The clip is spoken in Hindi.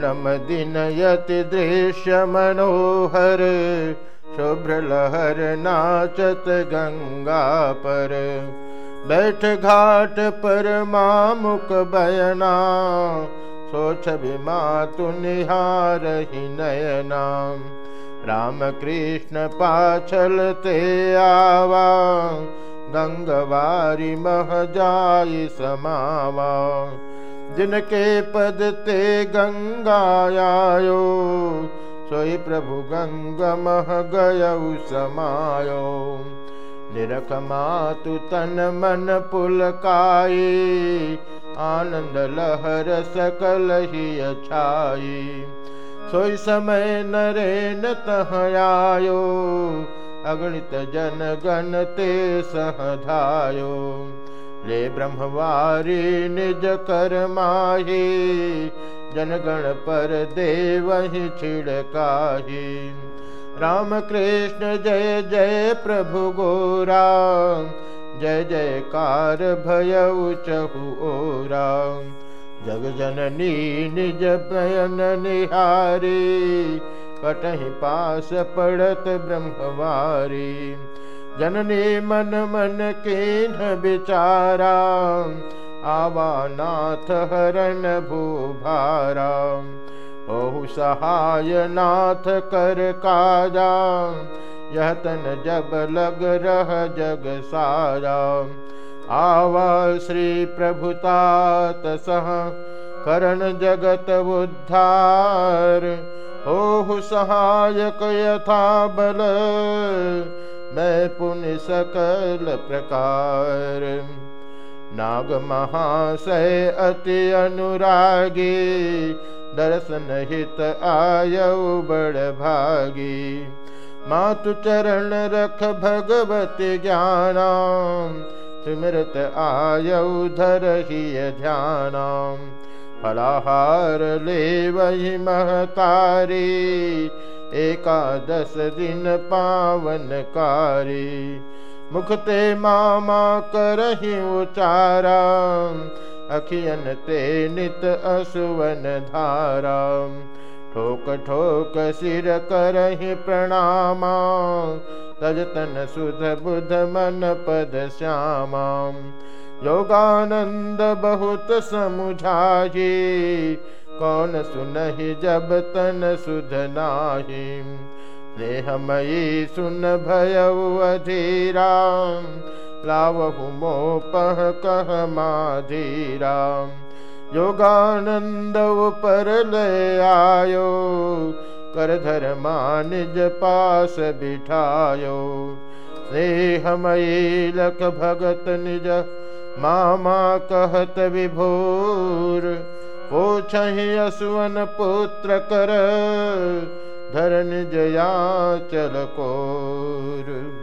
पूनम दिन यति दृश्य मनोहर शुभ्र लहर नाचत गंगा पर। बैठ घाट पर मामुक बयना, सोच भी मातु निहार ही नयना। राम कृष्ण पाछलते आवा, गंगवारी मह जाय समावा। जिनके पद ते गंगायो सोई प्रभु गंग मह गय समायो। निरख मातु तन मन पुलकाई आनंद लहर सकल ही छाई सोई समय नरेन तह आयो अगणित जन गण ते सहधायो ले ब्रह्मवारी निज कर माही जनगण पर देव ही छिड़काही। राम कृष्ण जय जय प्रभु गोरा, जय जयकार भय चहु ओरा। जग जननी निज बयन निहारी, कटहि पास पड़त ब्रह्मवारी। जननी मन मन के विचारा आवा नाथ हरण भूभारा। बहु सहाय नाथ कर काजा, यह तन जब लग रह जग सारा। आवा श्री प्रभुतात सह करण जगत उद्धार, ओहु सहायक यथा बल। मैं पुण्य सकल प्रकार। नाग महाशय अति अनुरागी दर्शन हित आयु बड़ भागी। मातु चरण रख भगवती ज्ञाना स्मृत आयु धर ही ध्यान फलाहार ले वही महतारी एकादश दिन पावन कारी मुखते मामा करही उचारा, अखियन ते नित असुवन धारा। ठोक ठोक सिर करहि प्रणामा, तजतन सुध बुध मन पद श्यामा। योगानंद बहुत समुझाही कौन सुनहि जब तन सुध नाही? स्नेहमयी सुन भय अधीरा। लावहु मोपह कह माधीरा। योगानंद पर ले आयो। कर धर्मा निज पास बिठायो। स्नेहमयी लख भगत निज। मामा कहत विभोर। पोछहि असुवन पुत्र कर धरन जया चल कोर।